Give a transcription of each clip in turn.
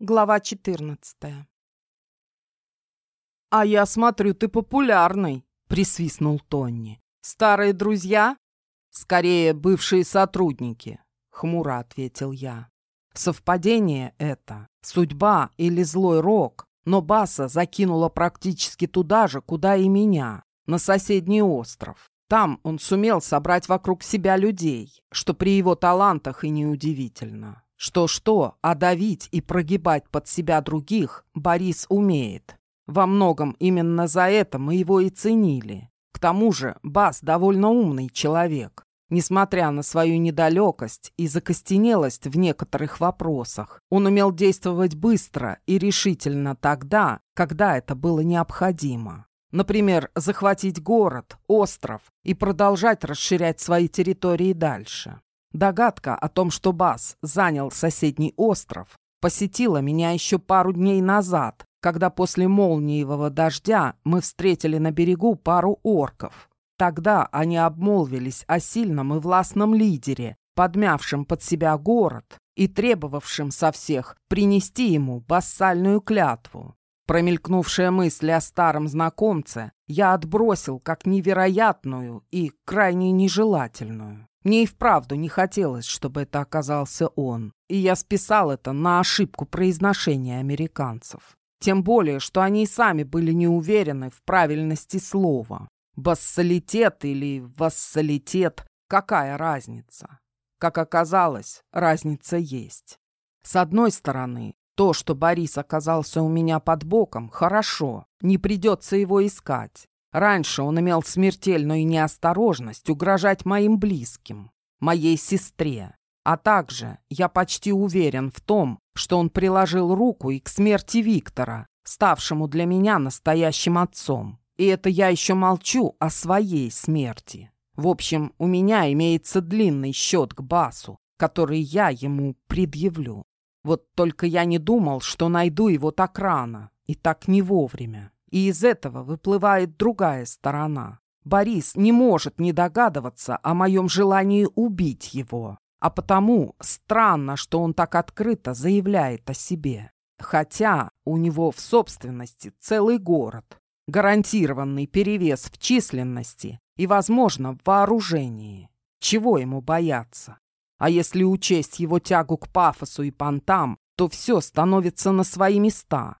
Глава 14 «А я смотрю, ты популярный», — присвистнул Тонни. «Старые друзья?» «Скорее, бывшие сотрудники», — хмуро ответил я. «Совпадение это, судьба или злой рок, но Баса закинула практически туда же, куда и меня, на соседний остров. Там он сумел собрать вокруг себя людей, что при его талантах и неудивительно. Что-что, а давить и прогибать под себя других Борис умеет. Во многом именно за это мы его и ценили. К тому же Бас довольно умный человек. Несмотря на свою недалекость и закостенелость в некоторых вопросах, он умел действовать быстро и решительно тогда, когда это было необходимо. Например, захватить город, остров и продолжать расширять свои территории дальше. Догадка о том, что Бас занял соседний остров, посетила меня еще пару дней назад, когда после молниевого дождя мы встретили на берегу пару орков. Тогда они обмолвились о сильном и властном лидере, подмявшем под себя город и требовавшем со всех принести ему бассальную клятву. Промелькнувшая мысль о старом знакомце я отбросил как невероятную и крайне нежелательную. Мне и вправду не хотелось, чтобы это оказался он, и я списал это на ошибку произношения американцев. Тем более, что они и сами были не уверены в правильности слова. Бассалитет или вассалитет – какая разница? Как оказалось, разница есть. С одной стороны, то, что Борис оказался у меня под боком, хорошо, не придется его искать. Раньше он имел смертельную неосторожность угрожать моим близким, моей сестре. А также я почти уверен в том, что он приложил руку и к смерти Виктора, ставшему для меня настоящим отцом. И это я еще молчу о своей смерти. В общем, у меня имеется длинный счет к Басу, который я ему предъявлю. Вот только я не думал, что найду его так рано и так не вовремя. И из этого выплывает другая сторона. Борис не может не догадываться о моем желании убить его. А потому странно, что он так открыто заявляет о себе. Хотя у него в собственности целый город, гарантированный перевес в численности и, возможно, в вооружении. Чего ему бояться? А если учесть его тягу к пафосу и понтам, то все становится на свои места.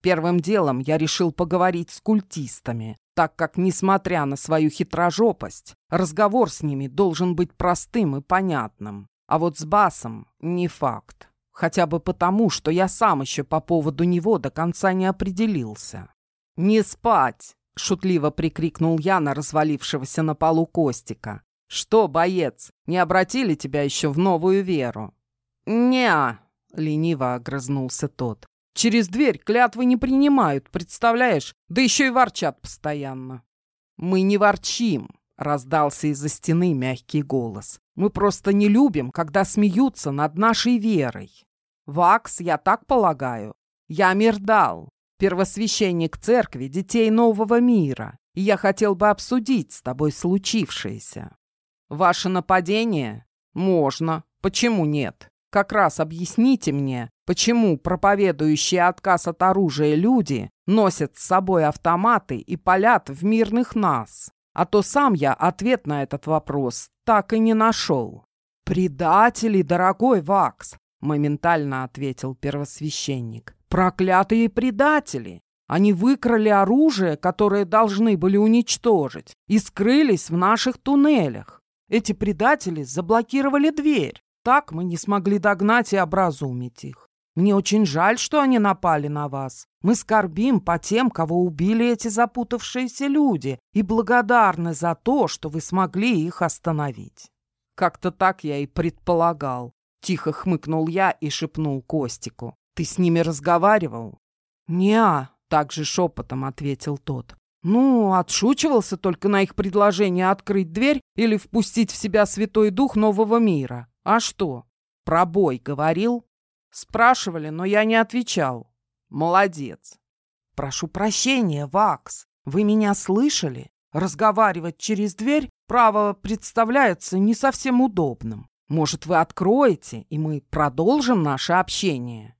Первым делом я решил поговорить с культистами, так как, несмотря на свою хитрожопость, разговор с ними должен быть простым и понятным. А вот с Басом не факт. Хотя бы потому, что я сам еще по поводу него до конца не определился. «Не спать!» — шутливо прикрикнул я на развалившегося на полу Костика. «Что, боец, не обратили тебя еще в новую веру?» «Не-а!» лениво огрызнулся тот. Через дверь клятвы не принимают, представляешь? Да еще и ворчат постоянно. Мы не ворчим, раздался из-за стены мягкий голос. Мы просто не любим, когда смеются над нашей верой. Вакс, я так полагаю. Я Мирдал, первосвященник церкви детей нового мира, и я хотел бы обсудить с тобой случившееся. Ваше нападение? Можно. Почему нет? Как раз объясните мне, почему проповедующие отказ от оружия люди носят с собой автоматы и палят в мирных нас. А то сам я ответ на этот вопрос так и не нашел. «Предатели, дорогой Вакс!» — моментально ответил первосвященник. «Проклятые предатели! Они выкрали оружие, которое должны были уничтожить, и скрылись в наших туннелях. Эти предатели заблокировали дверь. Так мы не смогли догнать и образумить их. Мне очень жаль, что они напали на вас. Мы скорбим по тем, кого убили эти запутавшиеся люди, и благодарны за то, что вы смогли их остановить. Как-то так я и предполагал. Тихо хмыкнул я и шепнул Костику. Ты с ними разговаривал? Неа, также шепотом ответил тот. Ну, отшучивался только на их предложение открыть дверь или впустить в себя Святой Дух нового мира. А что? Про бой говорил? Спрашивали, но я не отвечал. Молодец. Прошу прощения, Вакс. Вы меня слышали? Разговаривать через дверь, право, представляется не совсем удобным. Может, вы откроете, и мы продолжим наше общение?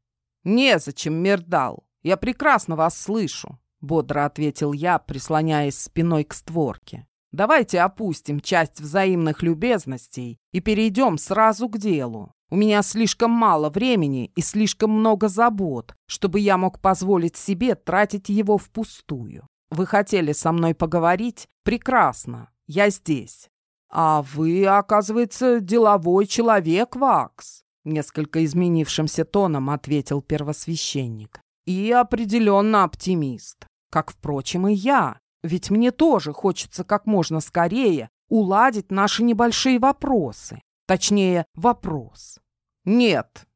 «Незачем, Мердал. Я прекрасно вас слышу», — бодро ответил я, прислоняясь спиной к створке. «Давайте опустим часть взаимных любезностей и перейдем сразу к делу. У меня слишком мало времени и слишком много забот, чтобы я мог позволить себе тратить его впустую. Вы хотели со мной поговорить? Прекрасно. Я здесь. А вы, оказывается, деловой человек, Вакс. Несколько изменившимся тоном ответил первосвященник. И определенно оптимист. Как, впрочем, и я. Ведь мне тоже хочется как можно скорее уладить наши небольшие вопросы. Точнее, вопрос. Нет.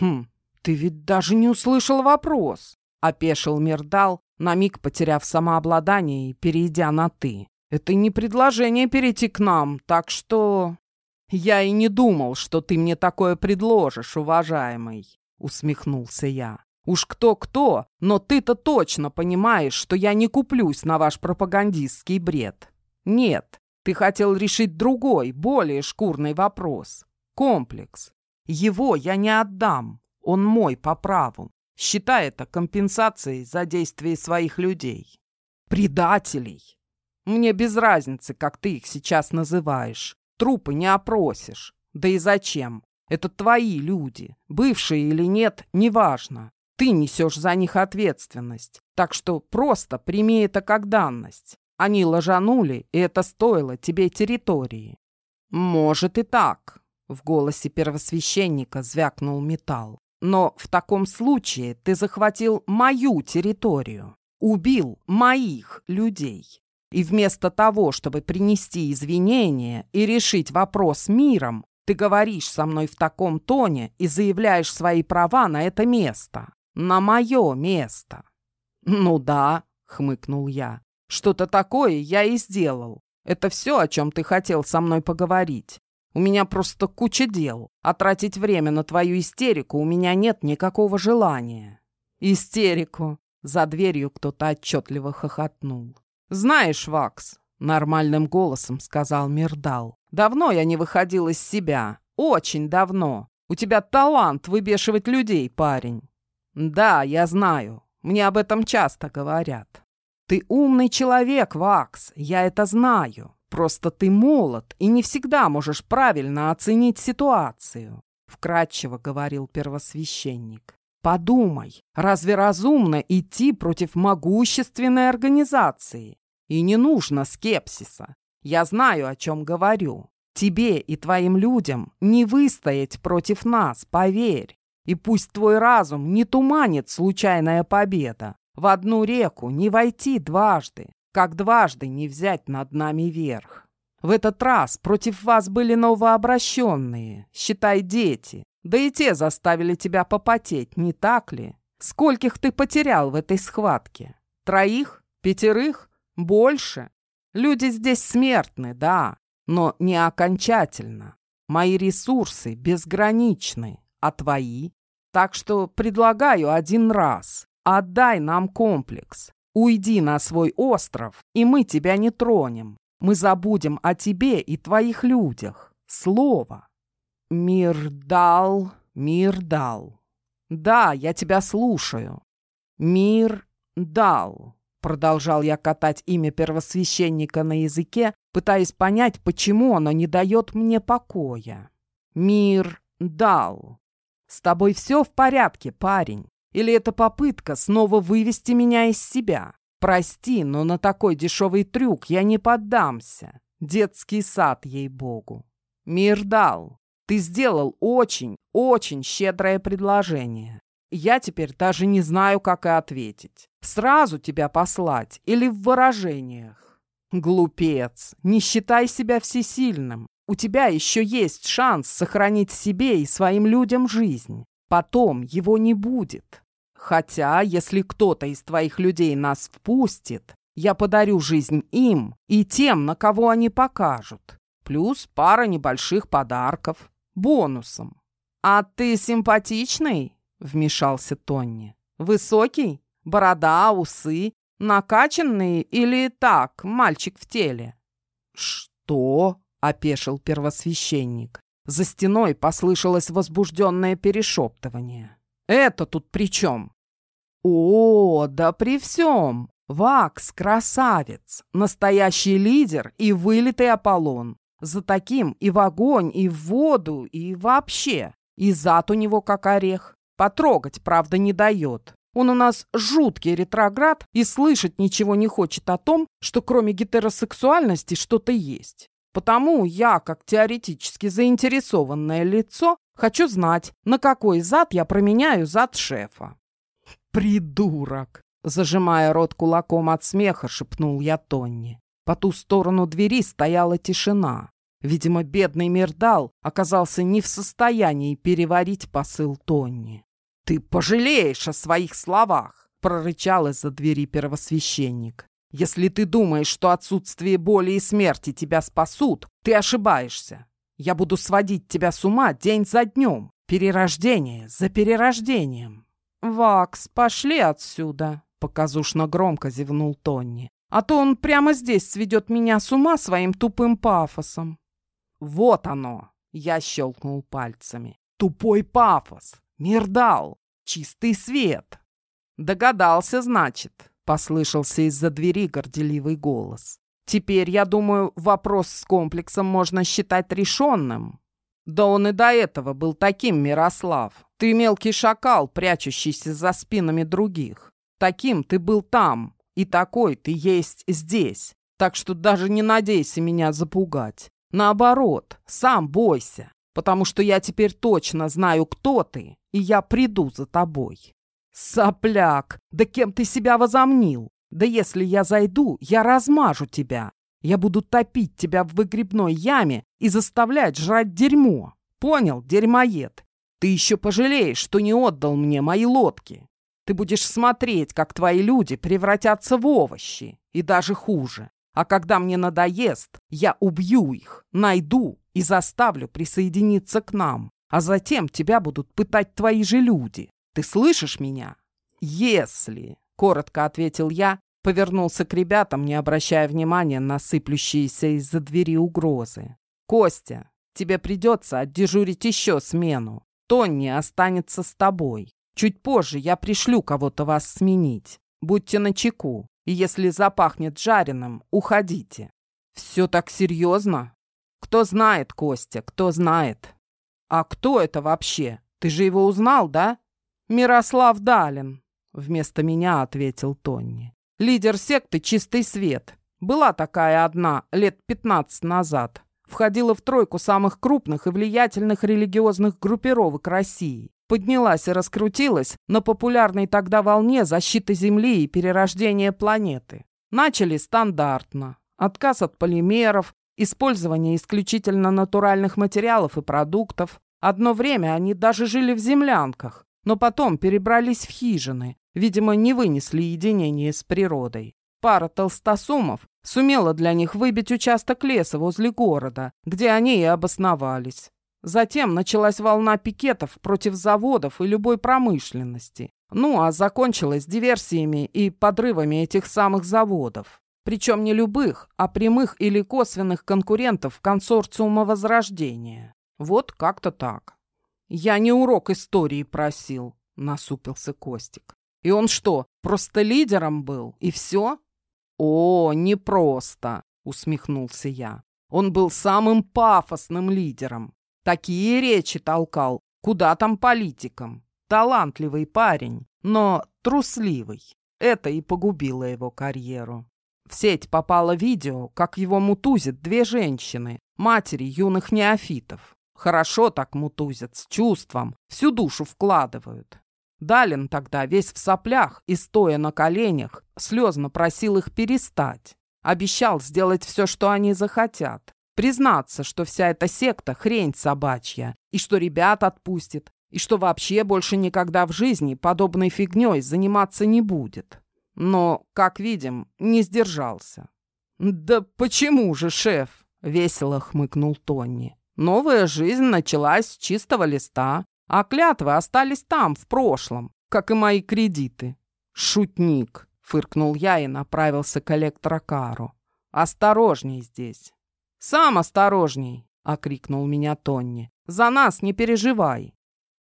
Хм, ты ведь даже не услышал вопрос. Опешил Мирдал, на миг потеряв самообладание и перейдя на «ты». Это не предложение перейти к нам, так что... Я и не думал, что ты мне такое предложишь, уважаемый, усмехнулся я. Уж кто-кто, но ты-то точно понимаешь, что я не куплюсь на ваш пропагандистский бред. Нет, ты хотел решить другой, более шкурный вопрос. Комплекс. Его я не отдам. Он мой по праву. Считай это компенсацией за действия своих людей. Предателей. Мне без разницы, как ты их сейчас называешь. Трупы не опросишь. Да и зачем? Это твои люди. Бывшие или нет, неважно. Ты несешь за них ответственность. Так что просто прими это как данность. Они ложанули, и это стоило тебе территории. Может и так. В голосе первосвященника звякнул металл. Но в таком случае ты захватил мою территорию, убил моих людей. И вместо того, чтобы принести извинения и решить вопрос миром, ты говоришь со мной в таком тоне и заявляешь свои права на это место. На мое место. Ну да, хмыкнул я. Что-то такое я и сделал. Это все, о чем ты хотел со мной поговорить. У меня просто куча дел, а тратить время на твою истерику у меня нет никакого желания». «Истерику!» За дверью кто-то отчетливо хохотнул. «Знаешь, Вакс», — нормальным голосом сказал Мирдал, «давно я не выходил из себя. Очень давно. У тебя талант выбешивать людей, парень». «Да, я знаю. Мне об этом часто говорят». «Ты умный человек, Вакс, я это знаю. Просто ты молод и не всегда можешь правильно оценить ситуацию», — вкратчиво говорил первосвященник. «Подумай, разве разумно идти против могущественной организации? И не нужно скепсиса. Я знаю, о чем говорю. Тебе и твоим людям не выстоять против нас, поверь. И пусть твой разум не туманит случайная победа. В одну реку не войти дважды как дважды не взять над нами верх. В этот раз против вас были новообращенные, считай, дети. Да и те заставили тебя попотеть, не так ли? Скольких ты потерял в этой схватке? Троих? Пятерых? Больше? Люди здесь смертны, да, но не окончательно. Мои ресурсы безграничны, а твои? Так что предлагаю один раз. Отдай нам комплекс. Уйди на свой остров, и мы тебя не тронем. Мы забудем о тебе и твоих людях. Слово. Мир дал, мир дал. Да, я тебя слушаю. Мир дал. Продолжал я катать имя первосвященника на языке, пытаясь понять, почему оно не дает мне покоя. Мир дал. С тобой все в порядке, парень. Или это попытка снова вывести меня из себя? Прости, но на такой дешевый трюк я не поддамся. Детский сад, ей-богу. Мирдал, ты сделал очень, очень щедрое предложение. Я теперь даже не знаю, как и ответить. Сразу тебя послать или в выражениях? Глупец, не считай себя всесильным. У тебя еще есть шанс сохранить себе и своим людям жизнь. Потом его не будет. Хотя, если кто-то из твоих людей нас впустит, я подарю жизнь им и тем, на кого они покажут. Плюс пара небольших подарков. Бонусом. «А ты симпатичный?» — вмешался Тонни. «Высокий? Борода, усы? Накачанный или так, мальчик в теле?» «Что?» — опешил первосвященник. За стеной послышалось возбужденное перешептывание. Это тут при чем? О, да при всем. Вакс – красавец, настоящий лидер и вылитый Аполлон. За таким и в огонь, и в воду, и вообще. И зад у него как орех. Потрогать, правда, не дает. Он у нас жуткий ретроград и слышать ничего не хочет о том, что кроме гетеросексуальности что-то есть. Потому я, как теоретически заинтересованное лицо, хочу знать, на какой зад я променяю зад шефа. «Придурок!» Зажимая рот кулаком от смеха, шепнул я Тонни. По ту сторону двери стояла тишина. Видимо, бедный Мирдал оказался не в состоянии переварить посыл Тонни. «Ты пожалеешь о своих словах!» — прорычал из-за двери первосвященник. «Если ты думаешь, что отсутствие боли и смерти тебя спасут, ты ошибаешься. Я буду сводить тебя с ума день за днем, перерождение за перерождением». «Вакс, пошли отсюда!» — показушно громко зевнул Тонни. «А то он прямо здесь сведет меня с ума своим тупым пафосом». «Вот оно!» — я щелкнул пальцами. «Тупой пафос! Мирдал! Чистый свет!» «Догадался, значит!» — послышался из-за двери горделивый голос. «Теперь, я думаю, вопрос с комплексом можно считать решенным». «Да он и до этого был таким, Мирослав. Ты мелкий шакал, прячущийся за спинами других. Таким ты был там, и такой ты есть здесь. Так что даже не надейся меня запугать. Наоборот, сам бойся, потому что я теперь точно знаю, кто ты, и я приду за тобой. Сопляк, да кем ты себя возомнил? Да если я зайду, я размажу тебя. Я буду топить тебя в выгребной яме и заставлять жрать дерьмо. Понял, дерьмоед? Ты еще пожалеешь, что не отдал мне мои лодки. Ты будешь смотреть, как твои люди превратятся в овощи, и даже хуже. А когда мне надоест, я убью их, найду и заставлю присоединиться к нам. А затем тебя будут пытать твои же люди. Ты слышишь меня? Если, коротко ответил я, повернулся к ребятам, не обращая внимания на сыплющиеся из-за двери угрозы. Костя, тебе придется отдежурить еще смену. Тонни останется с тобой. Чуть позже я пришлю кого-то вас сменить. Будьте начеку. И если запахнет жареным, уходите. Все так серьезно? Кто знает, Костя, кто знает. А кто это вообще? Ты же его узнал, да? Мирослав Далин, вместо меня ответил Тонни. Лидер секты «Чистый свет». Была такая одна лет 15 назад. Входила в тройку самых крупных и влиятельных религиозных группировок России поднялась и раскрутилась на популярной тогда волне защиты Земли и перерождения планеты. Начали стандартно. Отказ от полимеров, использование исключительно натуральных материалов и продуктов. Одно время они даже жили в землянках, но потом перебрались в хижины, видимо, не вынесли единения с природой. Пара толстосумов сумела для них выбить участок леса возле города, где они и обосновались. Затем началась волна пикетов против заводов и любой промышленности. Ну, а закончилась диверсиями и подрывами этих самых заводов. Причем не любых, а прямых или косвенных конкурентов консорциума Возрождения. Вот как-то так. «Я не урок истории просил», — насупился Костик. «И он что, просто лидером был, и все?» «О, не просто», — усмехнулся я. «Он был самым пафосным лидером. Такие речи толкал. Куда там политикам? Талантливый парень, но трусливый. Это и погубило его карьеру. В сеть попало видео, как его мутузят две женщины, матери юных неофитов. Хорошо так мутузят, с чувством, всю душу вкладывают. Далин тогда весь в соплях и, стоя на коленях, слезно просил их перестать. Обещал сделать все, что они захотят. Признаться, что вся эта секта — хрень собачья, и что ребят отпустит, и что вообще больше никогда в жизни подобной фигней заниматься не будет. Но, как видим, не сдержался. «Да почему же, шеф?» — весело хмыкнул Тони. «Новая жизнь началась с чистого листа, а клятвы остались там, в прошлом, как и мои кредиты». «Шутник!» — фыркнул я и направился к электрокару. «Осторожней здесь. «Сам осторожней!» — окрикнул меня Тонни. «За нас не переживай!»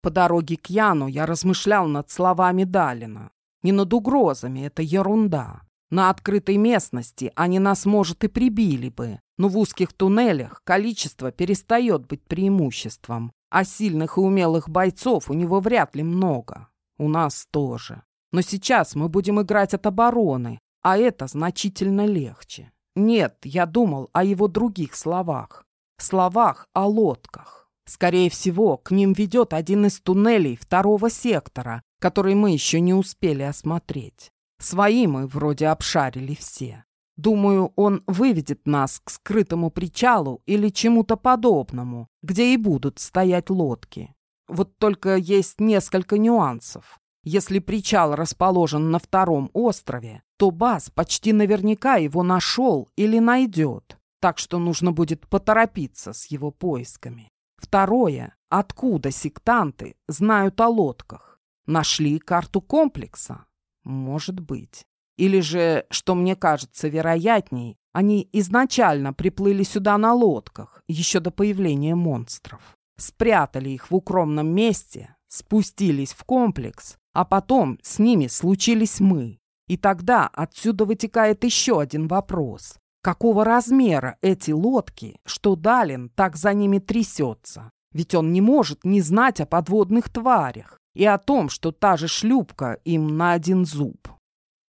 По дороге к Яну я размышлял над словами Далина. Не над угрозами, это ерунда. На открытой местности они нас, может, и прибили бы, но в узких туннелях количество перестает быть преимуществом, а сильных и умелых бойцов у него вряд ли много. У нас тоже. Но сейчас мы будем играть от обороны, а это значительно легче. Нет, я думал о его других словах. Словах о лодках. Скорее всего, к ним ведет один из туннелей второго сектора, который мы еще не успели осмотреть. Свои мы вроде обшарили все. Думаю, он выведет нас к скрытому причалу или чему-то подобному, где и будут стоять лодки. Вот только есть несколько нюансов. Если причал расположен на втором острове, то Бас почти наверняка его нашел или найдет, так что нужно будет поторопиться с его поисками. Второе. Откуда сектанты знают о лодках? Нашли карту комплекса? Может быть. Или же, что мне кажется вероятней, они изначально приплыли сюда на лодках, еще до появления монстров. Спрятали их в укромном месте, спустились в комплекс, а потом с ними случились мы. И тогда отсюда вытекает еще один вопрос. Какого размера эти лодки, что Далин так за ними трясется? Ведь он не может не знать о подводных тварях и о том, что та же шлюпка им на один зуб.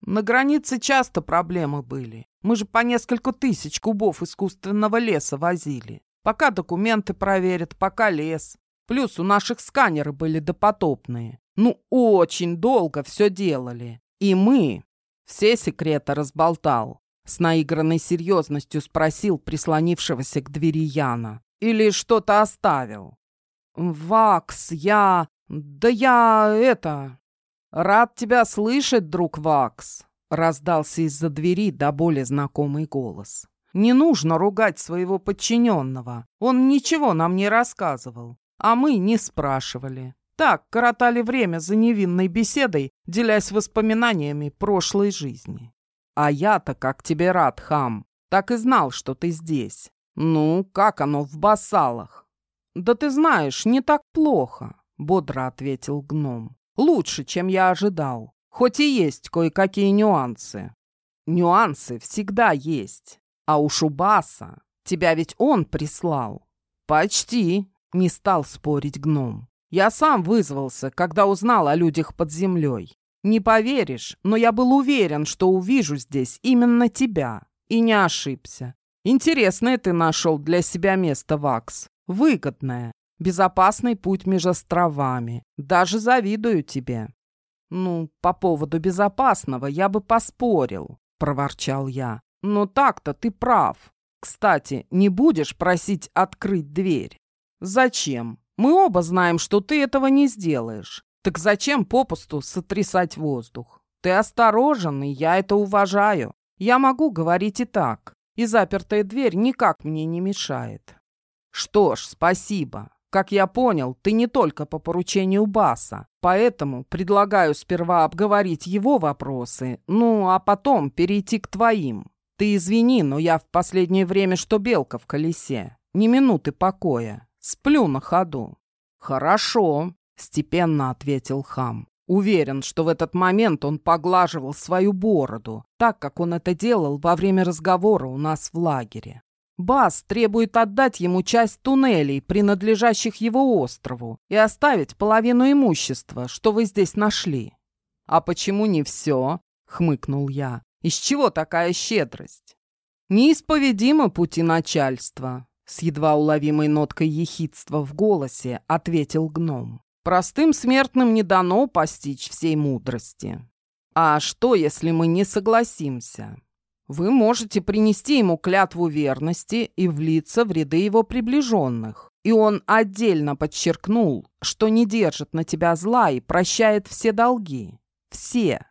На границе часто проблемы были. Мы же по несколько тысяч кубов искусственного леса возили. Пока документы проверят, пока лес. Плюс у наших сканеры были допотопные. Ну, очень долго все делали. И мы все секреты разболтал. С наигранной серьезностью спросил прислонившегося к двери Яна. Или что-то оставил? «Вакс, я... Да я... это...» «Рад тебя слышать, друг Вакс!» Раздался из-за двери до боли знакомый голос. «Не нужно ругать своего подчиненного. Он ничего нам не рассказывал, а мы не спрашивали. Так коротали время за невинной беседой, делясь воспоминаниями прошлой жизни. А я-то как тебе рад, хам. Так и знал, что ты здесь. Ну, как оно в басалах? Да ты знаешь, не так плохо, бодро ответил гном. Лучше, чем я ожидал. Хоть и есть кое-какие нюансы. Нюансы всегда есть. А у Баса тебя ведь он прислал. Почти, не стал спорить гном. Я сам вызвался, когда узнал о людях под землей. Не поверишь, но я был уверен, что увижу здесь именно тебя. И не ошибся. Интересное ты нашел для себя место, Вакс. Выгодное. Безопасный путь между островами. Даже завидую тебе. Ну, по поводу безопасного я бы поспорил, проворчал я. Но так-то ты прав. Кстати, не будешь просить открыть дверь? Зачем? Мы оба знаем, что ты этого не сделаешь. Так зачем попусту сотрясать воздух? Ты осторожен, и я это уважаю. Я могу говорить и так. И запертая дверь никак мне не мешает. Что ж, спасибо. Как я понял, ты не только по поручению Баса, поэтому предлагаю сперва обговорить его вопросы, ну, а потом перейти к твоим. Ты извини, но я в последнее время что белка в колесе. Ни минуты покоя. Сплю на ходу». «Хорошо», — степенно ответил хам. Уверен, что в этот момент он поглаживал свою бороду, так как он это делал во время разговора у нас в лагере. Бас требует отдать ему часть туннелей, принадлежащих его острову, и оставить половину имущества, что вы здесь нашли. «А почему не все?» — хмыкнул я. «Из чего такая щедрость?» «Неисповедимы пути начальства. С едва уловимой ноткой ехидства в голосе ответил гном. Простым смертным не дано постичь всей мудрости. А что, если мы не согласимся? Вы можете принести ему клятву верности и влиться в ряды его приближенных. И он отдельно подчеркнул, что не держит на тебя зла и прощает все долги. Все.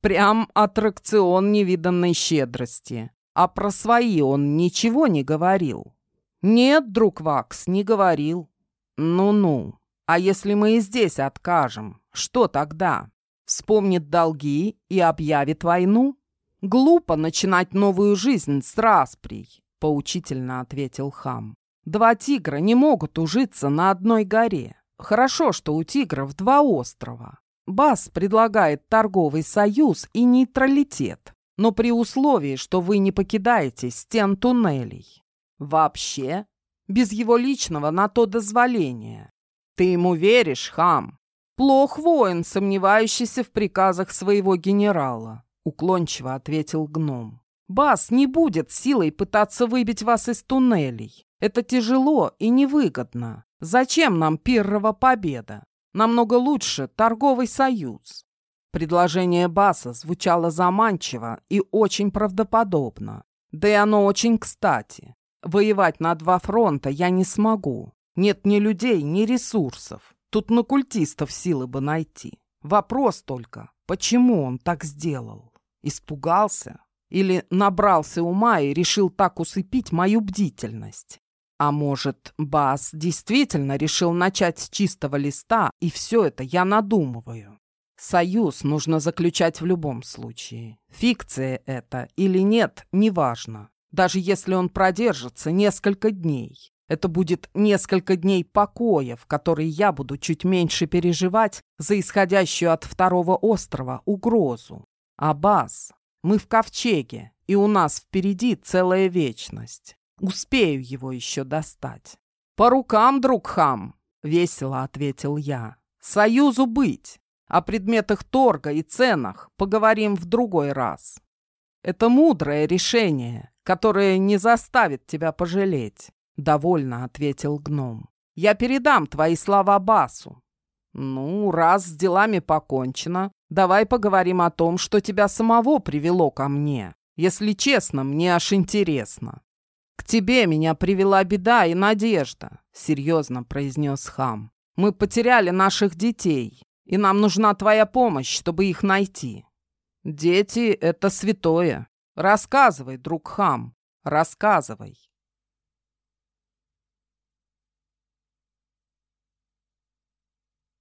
Прям аттракцион невиданной щедрости. А про свои он ничего не говорил. «Нет, друг Вакс, не говорил». «Ну-ну, а если мы и здесь откажем, что тогда? Вспомнит долги и объявит войну?» «Глупо начинать новую жизнь с расприй», — поучительно ответил хам. «Два тигра не могут ужиться на одной горе. хорошо, что у тигров два острова. Бас предлагает торговый союз и нейтралитет, но при условии, что вы не покидаете стен туннелей. Вообще, без его личного на то дозволения. Ты ему веришь, хам? Плох воин, сомневающийся в приказах своего генерала, уклончиво ответил гном. Бас не будет силой пытаться выбить вас из туннелей. Это тяжело и невыгодно. Зачем нам пиррова победа? Намного лучше торговый союз. Предложение Баса звучало заманчиво и очень правдоподобно. Да и оно очень кстати. Воевать на два фронта я не смогу. Нет ни людей, ни ресурсов. Тут на культистов силы бы найти. Вопрос только, почему он так сделал? Испугался? Или набрался ума и решил так усыпить мою бдительность? А может, Бас действительно решил начать с чистого листа, и все это я надумываю? Союз нужно заключать в любом случае. Фикция это или нет, неважно. Даже если он продержится несколько дней. Это будет несколько дней покоя, в которые я буду чуть меньше переживать за исходящую от второго острова угрозу. А Бас, мы в ковчеге, и у нас впереди целая вечность. Успею его еще достать. «По рукам, друг хам!» — весело ответил я. «Союзу быть! О предметах торга и ценах поговорим в другой раз. Это мудрое решение, которое не заставит тебя пожалеть», — довольно ответил гном. «Я передам твои слова Басу. Ну, раз с делами покончено, давай поговорим о том, что тебя самого привело ко мне. Если честно, мне аж интересно. «К тебе меня привела беда и надежда», — серьезно произнес хам. «Мы потеряли наших детей, и нам нужна твоя помощь, чтобы их найти». «Дети — это святое. Рассказывай, друг хам, рассказывай».